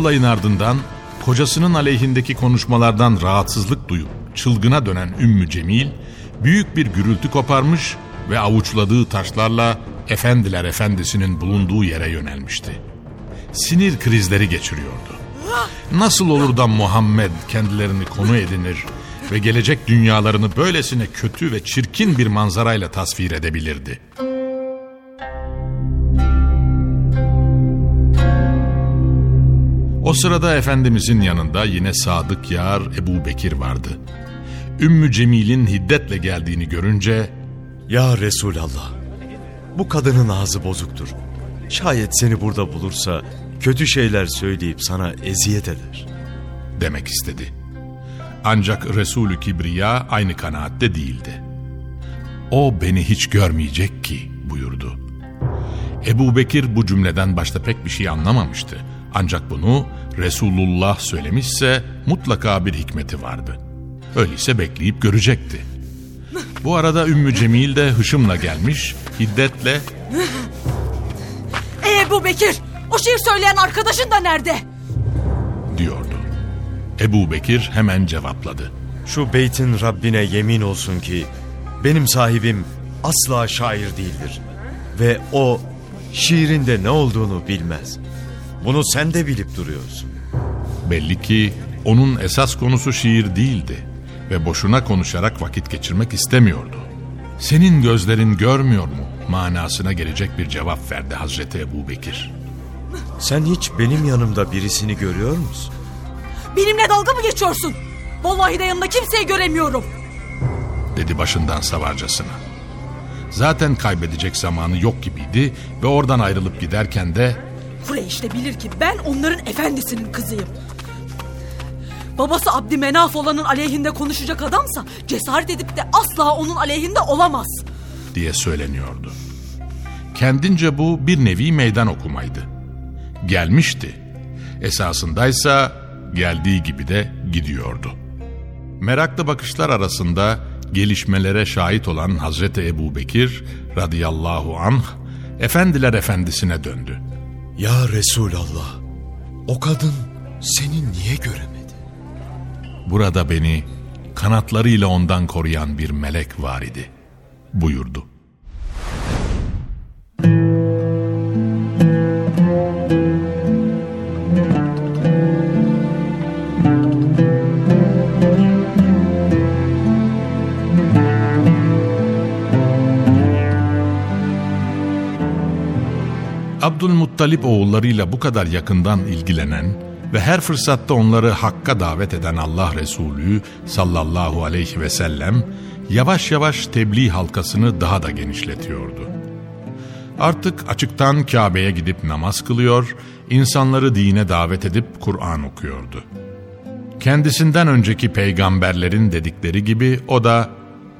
olayın ardından kocasının aleyhindeki konuşmalardan rahatsızlık duyup çılgına dönen Ümmü Cemil büyük bir gürültü koparmış ve avuçladığı taşlarla Efendiler Efendisi'nin bulunduğu yere yönelmişti. Sinir krizleri geçiriyordu. Nasıl olur da Muhammed kendilerini konu edinir ve gelecek dünyalarını böylesine kötü ve çirkin bir manzarayla tasvir edebilirdi? O sırada Efendimizin yanında yine sadık yar Ebu Bekir vardı. Ümmü Cemil'in hiddetle geldiğini görünce Ya Resulallah, bu kadının ağzı bozuktur. Şayet seni burada bulursa kötü şeyler söyleyip sana eziyet eder. demek istedi. Ancak Resulü Kibriya aynı kanaatte değildi. O beni hiç görmeyecek ki buyurdu. Ebu Bekir bu cümleden başta pek bir şey anlamamıştı. Ancak bunu Resulullah söylemişse mutlaka bir hikmeti vardı. Öyleyse bekleyip görecekti. Bu arada Ümmü Cemil de hışımla gelmiş, hiddetle Ey Ebu Bekir! O şiir söyleyen arkadaşın da nerede? diyordu. Ebu Bekir hemen cevapladı. Şu beytin Rabbine yemin olsun ki benim sahibim asla şair değildir. Ve o şiirinde ne olduğunu bilmez. Bunu sen de bilip duruyorsun. Belli ki onun esas konusu şiir değildi ve boşuna konuşarak vakit geçirmek istemiyordu. Senin gözlerin görmüyor mu manasına gelecek bir cevap verdi Hazreti Ebu Bekir. Sen hiç benim yanımda birisini görüyor musun? Benimle dalga mı geçiyorsun? Vallahi de yanında kimseyi göremiyorum. dedi başından savarcasına. Zaten kaybedecek zamanı yok gibiydi ve oradan ayrılıp giderken de Kureyş de bilir ki ben onların efendisinin kızıyım. Babası Abdümenaf olanın aleyhinde konuşacak adamsa cesaret edip de asla onun aleyhinde olamaz. diye söyleniyordu. Kendince bu bir nevi meydan okumaydı. Gelmişti. Esasındaysa geldiği gibi de gidiyordu. Meraklı bakışlar arasında gelişmelere şahit olan Hazreti Ebu Bekir radıyallahu anh efendiler efendisine döndü. Ya Resulallah, o kadın seni niye göremedi? Burada beni kanatlarıyla ondan koruyan bir melek var idi buyurdu. Abdülmuttalip oğullarıyla bu kadar yakından ilgilenen ve her fırsatta onları hakka davet eden Allah Resulü sallallahu aleyhi ve sellem yavaş yavaş tebliğ halkasını daha da genişletiyordu. Artık açıktan Kabe'ye gidip namaz kılıyor, insanları dine davet edip Kur'an okuyordu. Kendisinden önceki peygamberlerin dedikleri gibi o da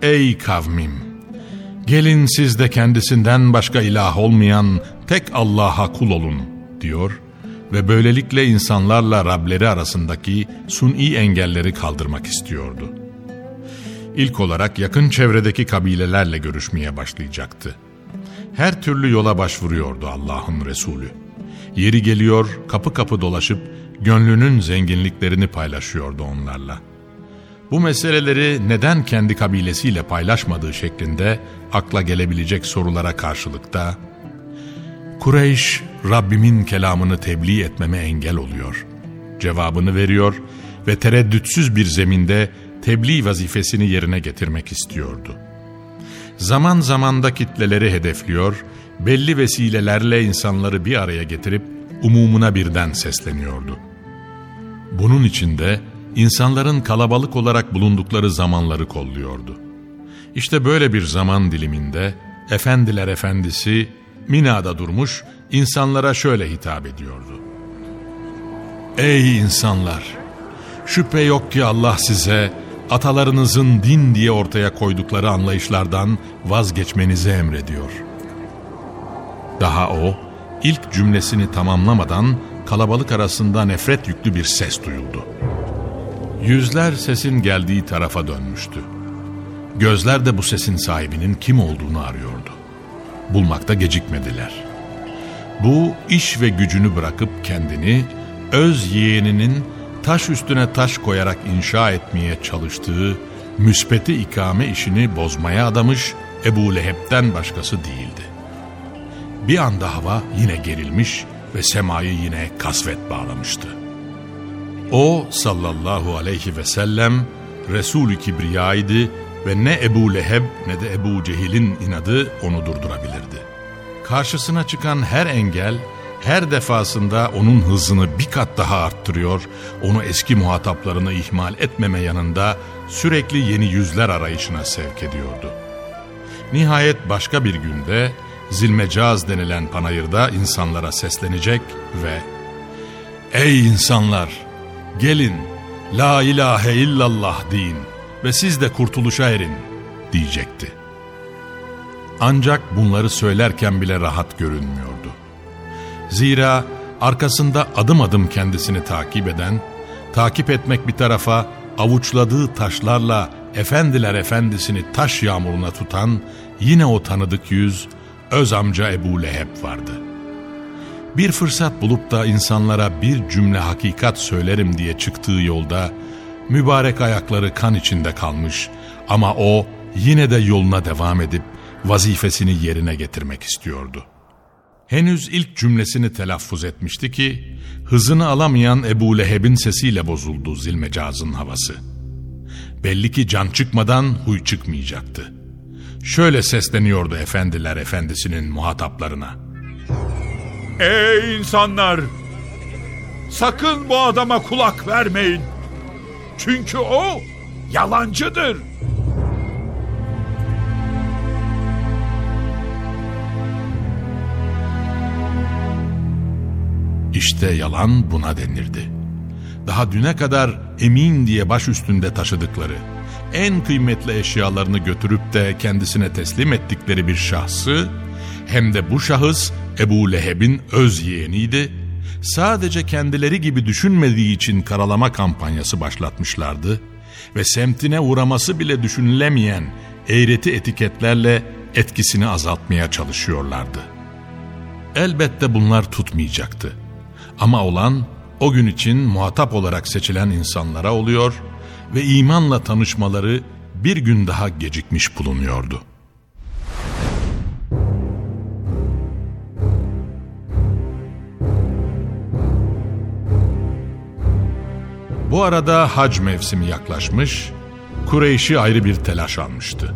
''Ey kavmim, Gelin siz de kendisinden başka ilah olmayan tek Allah'a kul olun diyor ve böylelikle insanlarla Rableri arasındaki suni engelleri kaldırmak istiyordu. İlk olarak yakın çevredeki kabilelerle görüşmeye başlayacaktı. Her türlü yola başvuruyordu Allah'ın Resulü. Yeri geliyor kapı kapı dolaşıp gönlünün zenginliklerini paylaşıyordu onlarla. Bu meseleleri neden kendi kabilesiyle paylaşmadığı şeklinde akla gelebilecek sorulara karşılıkta Kureyş Rabbimin kelamını tebliğ etmeme engel oluyor. Cevabını veriyor ve tereddütsüz bir zeminde tebliğ vazifesini yerine getirmek istiyordu. Zaman zaman da kitleleri hedefliyor, belli vesilelerle insanları bir araya getirip umumuna birden sesleniyordu. Bunun içinde insanların kalabalık olarak bulundukları zamanları kolluyordu. İşte böyle bir zaman diliminde Efendiler Efendisi Mina'da durmuş insanlara şöyle hitap ediyordu. Ey insanlar! Şüphe yok ki Allah size atalarınızın din diye ortaya koydukları anlayışlardan vazgeçmenizi emrediyor. Daha o ilk cümlesini tamamlamadan kalabalık arasında nefret yüklü bir ses duyuldu. Yüzler sesin geldiği tarafa dönmüştü. Gözler de bu sesin sahibinin kim olduğunu arıyordu. Bulmakta gecikmediler. Bu iş ve gücünü bırakıp kendini öz yeğeninin taş üstüne taş koyarak inşa etmeye çalıştığı müspeti ikame işini bozmaya adamış Ebu Leheb'den başkası değildi. Bir anda hava yine gerilmiş ve semayı yine kasvet bağlamıştı. O sallallahu aleyhi ve sellem Resul-i Kibriya'ydı ve ne Ebu Leheb ne de Ebu Cehil'in inadı onu durdurabilirdi. Karşısına çıkan her engel her defasında onun hızını bir kat daha arttırıyor, onu eski muhataplarını ihmal etmeme yanında sürekli yeni yüzler arayışına sevk ediyordu. Nihayet başka bir günde Zilmecaz denilen panayırda insanlara seslenecek ve ''Ey insanlar, gelin, la ilahe illallah deyin ve siz de kurtuluşa erin.'' diyecekti. Ancak bunları söylerken bile rahat görünmüyordu. Zira arkasında adım adım kendisini takip eden, takip etmek bir tarafa avuçladığı taşlarla efendiler efendisini taş yağmuruna tutan yine o tanıdık yüz öz amca Ebu Leheb vardı. Bir fırsat bulup da insanlara bir cümle hakikat söylerim diye çıktığı yolda mübarek ayakları kan içinde kalmış ama o yine de yoluna devam edip vazifesini yerine getirmek istiyordu. Henüz ilk cümlesini telaffuz etmişti ki hızını alamayan Ebu Leheb'in sesiyle bozuldu zilmecazın havası. Belli ki can çıkmadan huy çıkmayacaktı. Şöyle sesleniyordu efendiler efendisinin muhataplarına. Ey insanlar! Sakın bu adama kulak vermeyin. Çünkü o yalancıdır. İşte yalan buna denirdi. Daha düne kadar emin diye baş üstünde taşıdıkları, en kıymetli eşyalarını götürüp de kendisine teslim ettikleri bir şahsı, hem de bu şahıs Ebu Leheb'in öz yeğeniydi, sadece kendileri gibi düşünmediği için karalama kampanyası başlatmışlardı ve semtine uğraması bile düşünülemeyen eğreti etiketlerle etkisini azaltmaya çalışıyorlardı. Elbette bunlar tutmayacaktı. Ama olan o gün için muhatap olarak seçilen insanlara oluyor ve imanla tanışmaları bir gün daha gecikmiş bulunuyordu. Bu arada hac mevsimi yaklaşmış, Kureyş'i ayrı bir telaş almıştı.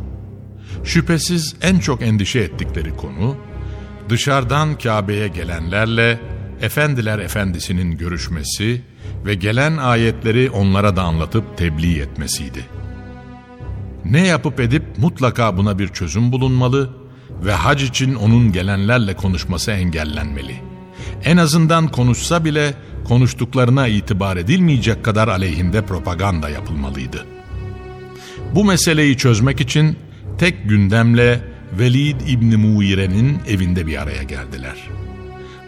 Şüphesiz en çok endişe ettikleri konu, dışarıdan Kabe'ye gelenlerle Efendiler Efendisi'nin görüşmesi ve gelen ayetleri onlara da anlatıp tebliğ etmesiydi. Ne yapıp edip mutlaka buna bir çözüm bulunmalı ve hac için onun gelenlerle konuşması engellenmeli. En azından konuşsa bile konuştuklarına itibar edilmeyecek kadar aleyhinde propaganda yapılmalıydı. Bu meseleyi çözmek için tek gündemle Velid İbni Muire'nin evinde bir araya geldiler.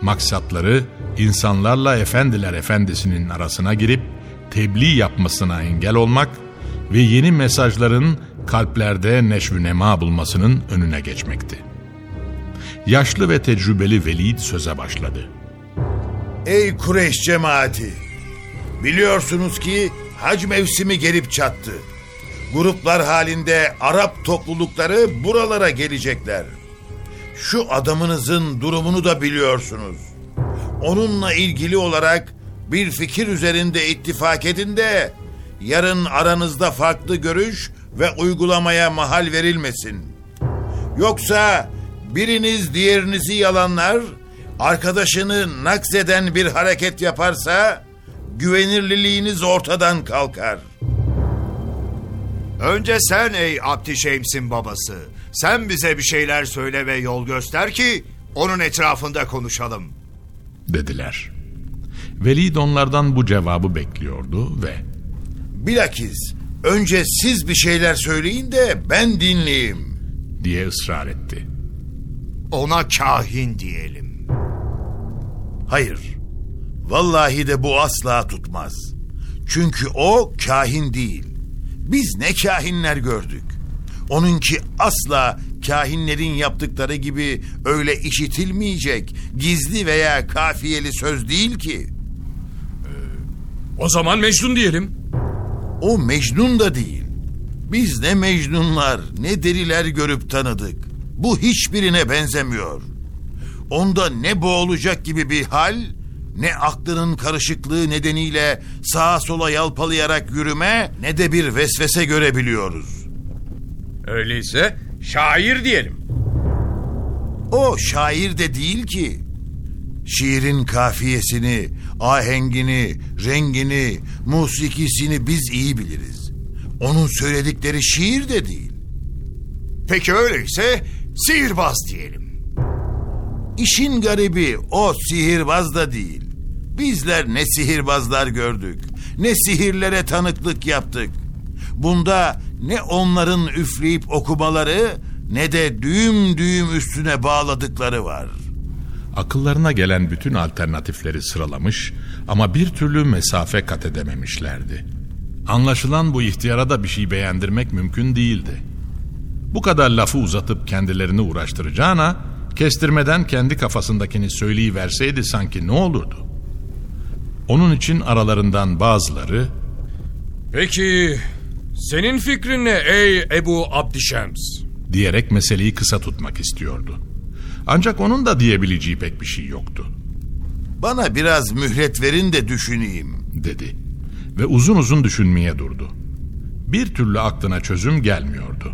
Maksatları insanlarla efendiler efendisinin arasına girip tebliğ yapmasına engel olmak ve yeni mesajların kalplerde neşvü nema bulmasının önüne geçmekti. Yaşlı ve tecrübeli Velid söze başladı. Ey Kureyş cemaati! Biliyorsunuz ki hac mevsimi gelip çattı. Gruplar halinde Arap toplulukları buralara gelecekler. Şu adamınızın durumunu da biliyorsunuz. Onunla ilgili olarak bir fikir üzerinde ittifak edin de yarın aranızda farklı görüş ve uygulamaya mahal verilmesin. Yoksa biriniz diğerinizi yalanlar, arkadaşını nakzeden bir hareket yaparsa güvenirliliğiniz ortadan kalkar. Önce sen ey Abdişems'in babası. Sen bize bir şeyler söyle ve yol göster ki onun etrafında konuşalım. dediler. Velid onlardan bu cevabı bekliyordu ve Bilakis önce siz bir şeyler söyleyin de ben dinleyeyim. diye ısrar etti. Ona kahin diyelim. Hayır. Vallahi de bu asla tutmaz. Çünkü o kahin değil. Biz ne kahinler gördük. Onunki asla kahinlerin yaptıkları gibi öyle işitilmeyecek gizli veya kafiyeli söz değil ki. O zaman Mecnun diyelim. O Mecnun da değil. Biz ne Mecnunlar ne deliler görüp tanıdık. Bu hiçbirine benzemiyor. Onda ne boğulacak gibi bir hal, ne aklının karışıklığı nedeniyle sağa sola yalpalayarak yürüme, ne de bir vesvese görebiliyoruz. Öyleyse şair diyelim. O şair de değil ki. Şiirin kafiyesini, ahengini, rengini, musikisini biz iyi biliriz. Onun söyledikleri şiir de değil. Peki öyleyse sihirbaz diyelim. İşin garibi o sihirbaz da değil. Bizler ne sihirbazlar gördük, ne sihirlere tanıklık yaptık. Bunda ne onların üfleyip okumaları ne de düğüm düğüm üstüne bağladıkları var. Akıllarına gelen bütün alternatifleri sıralamış ama bir türlü mesafe kat edememişlerdi. Anlaşılan bu ihtiyara da bir şey beğendirmek mümkün değildi. Bu kadar lafı uzatıp kendilerini uğraştıracağına kestirmeden kendi kafasındakini söyleyiverseydi sanki ne olurdu? Onun için aralarından bazıları Peki senin fikrin ne ey Ebu Abdişems? diyerek meseleyi kısa tutmak istiyordu. Ancak onun da diyebileceği pek bir şey yoktu, Bana biraz mühlet verin de düşüneyim. dedi. Ve uzun uzun düşünmeye durdu. Bir türlü aklına çözüm gelmiyordu.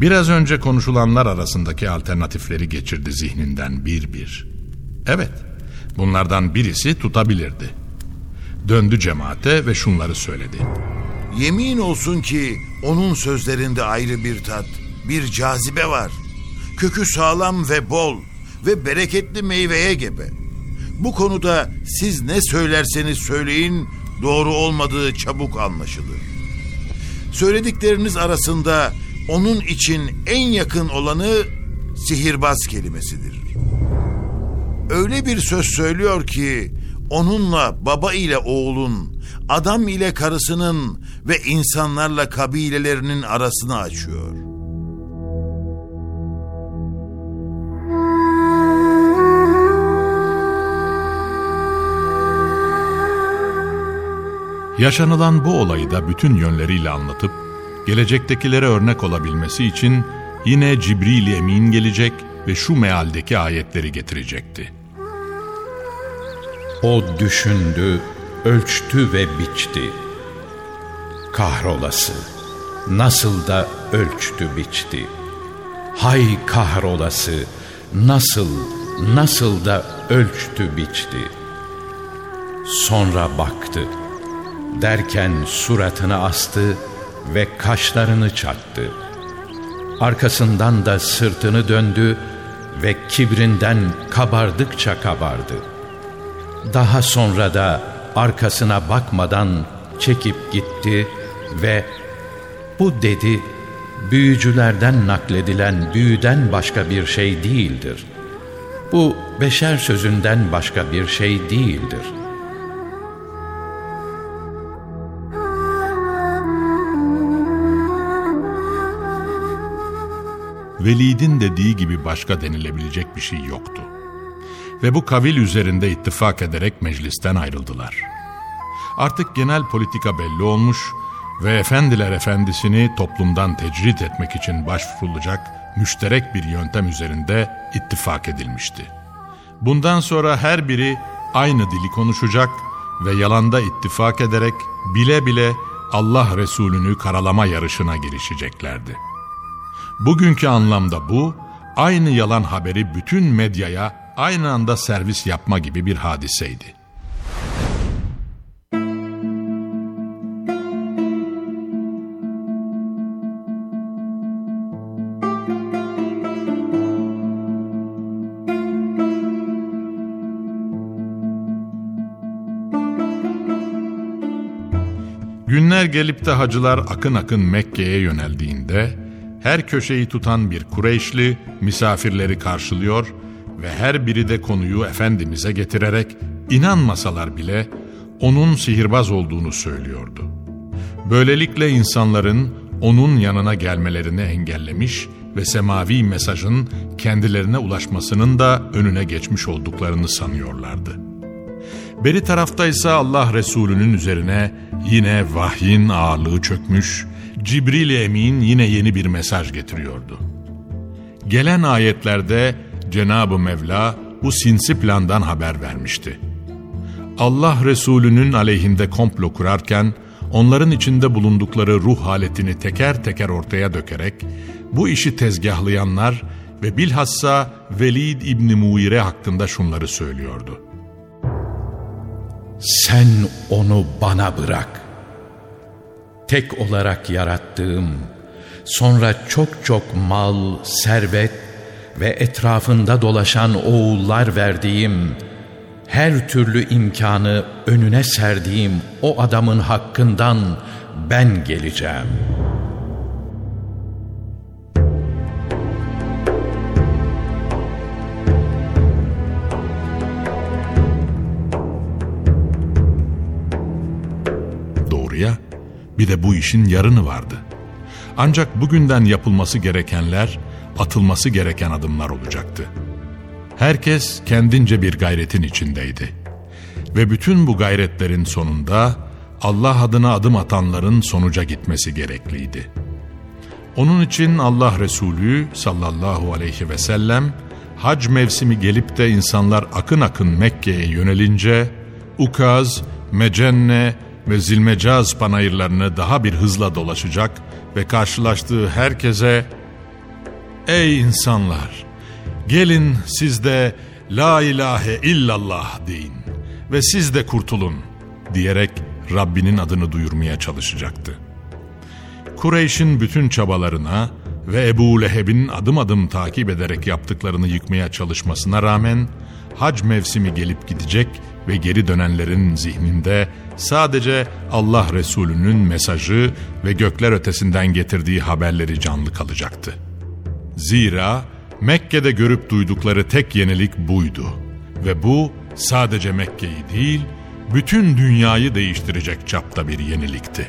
Biraz önce konuşulanlar arasındaki alternatifleri geçirdi zihninden bir bir. Evet, bunlardan birisi tutabilirdi. Döndü cemaate ve şunları söyledi. Yemin olsun ki onun sözlerinde ayrı bir tat, bir cazibe var. Kökü sağlam ve bol ve bereketli meyveye gebe. Bu konuda siz ne söylerseniz söyleyin doğru olmadığı çabuk anlaşılır. Söyledikleriniz arasında onun için en yakın olanı sihirbaz kelimesidir. Öyle bir söz söylüyor ki onunla baba ile oğlun, adam ile karısının ve insanlarla kabilelerinin arasını açıyor. Yaşanılan bu olayı da bütün yönleriyle anlatıp gelecektekilere örnek olabilmesi için yine Cibril Emin gelecek ve şu mealdeki ayetleri getirecekti. O düşündü, ölçtü ve biçti. Kahrolası, nasıl da ölçtü biçti. Hay kahrolası, nasıl, nasıl da ölçtü biçti. Sonra baktı. Derken suratını astı ve kaşlarını çattı. Arkasından da sırtını döndü ve kibrinden kabardıkça kabardı. Daha sonra da arkasına bakmadan çekip gitti ve bu dedi büyücülerden nakledilen büyüden başka bir şey değildir. Bu beşer sözünden başka bir şey değildir. Velid'in dediği gibi başka denilebilecek bir şey yoktu. Ve bu kavil üzerinde ittifak ederek meclisten ayrıldılar. Artık genel politika belli olmuş ve efendiler efendisini toplumdan tecrit etmek için başvurulacak müşterek bir yöntem üzerinde ittifak edilmişti. Bundan sonra her biri aynı dili konuşacak ve yalanda ittifak ederek bile bile Allah Resulü'nü karalama yarışına girişeceklerdi. Bugünkü anlamda bu, aynı yalan haberi bütün medyaya aynı anda servis yapma gibi bir hadiseydi. Günler gelip de hacılar akın akın Mekke'ye yöneldiğinde her köşeyi tutan bir Kureyşli misafirleri karşılıyor ve her biri de konuyu Efendimiz'e getirerek inanmasalar bile onun sihirbaz olduğunu söylüyordu. Böylelikle insanların onun yanına gelmelerini engellemiş ve semavi mesajın kendilerine ulaşmasının da önüne geçmiş olduklarını sanıyorlardı. Beri tarafta ise Allah Resulü'nün üzerine yine vahyin ağırlığı çökmüş, cibril Emin yine yeni bir mesaj getiriyordu. Gelen ayetlerde Cenab-ı Mevla bu sinsi plandan haber vermişti. Allah Resulü'nün aleyhinde komplo kurarken onların içinde bulundukları ruh haletini teker teker ortaya dökerek bu işi tezgahlayanlar ve bilhassa Velid İbni Muire hakkında şunları söylüyordu. Sen onu bana bırak. Tek olarak yarattığım, sonra çok çok mal, servet ve etrafında dolaşan oğullar verdiğim, her türlü imkanı önüne serdiğim o adamın hakkından ben geleceğim. Bir de bu işin yarını vardı. Ancak bugünden yapılması gerekenler, atılması gereken adımlar olacaktı. Herkes kendince bir gayretin içindeydi. Ve bütün bu gayretlerin sonunda Allah adına adım atanların sonuca gitmesi gerekliydi. Onun için Allah Resulü sallallahu aleyhi ve sellem hac mevsimi gelip de insanlar akın akın Mekke'ye yönelince Ukaz, Mecenne ve Zilmecaz panayırlarını daha bir hızla dolaşacak ve karşılaştığı herkese Ey insanlar! Gelin siz de La ilahe illallah deyin ve siz de kurtulun diyerek Rabbinin adını duyurmaya çalışacaktı. Kureyş'in bütün çabalarına ve Ebu Leheb'in adım adım takip ederek yaptıklarını yıkmaya çalışmasına rağmen hac mevsimi gelip gidecek ve geri dönenlerin zihninde sadece Allah Resulü'nün mesajı ve gökler ötesinden getirdiği haberleri canlı kalacaktı. Zira Mekke'de görüp duydukları tek yenilik buydu. Ve bu sadece Mekke'yi değil, bütün dünyayı değiştirecek çapta bir yenilikti.